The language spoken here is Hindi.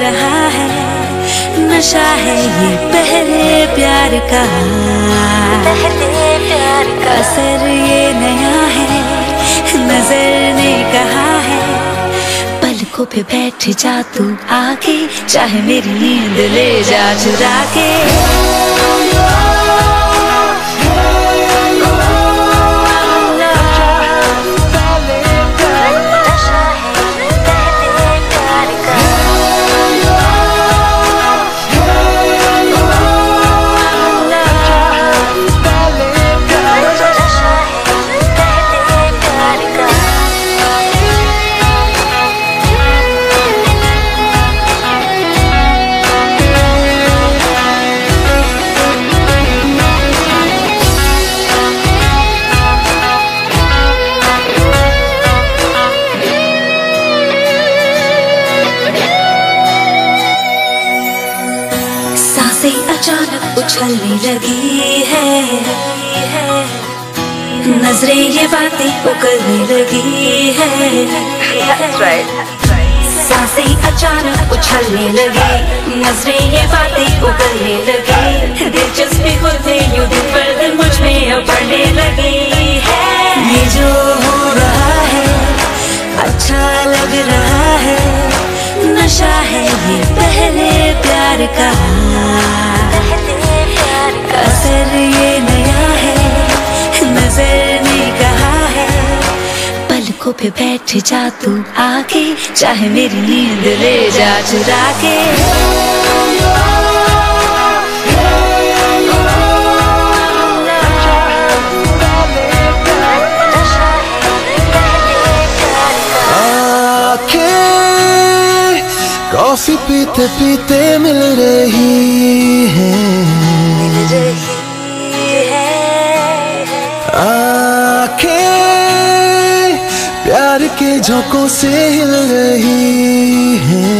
रहा है नशा है ये पहले प्यार का। पहले प्यार का। असर ये नया है नज़र ने कहा है पलकों पे बैठ जा तू आके चाहे मेरी नींद ले जा चुरा के। उछलने लगी है। नजरे ये बातें उगलने लगी है। साँसें अचानक उछलने लगी। नजरे ये बातें उगलने लगी। दिलचस्पी खुद से यू दिन पर दिन मुझमें बढ़ने लगी है। ये जो हो रहा है अच्छा लग रहा है। नशा है ये पहले प्यार का। पलकों पे बैठ जा तू आके, चाहे मेरी नींद ले जा चुरा के। कॉफ़ी पीते पीते मिल रही के झोंकों से हिल रही है।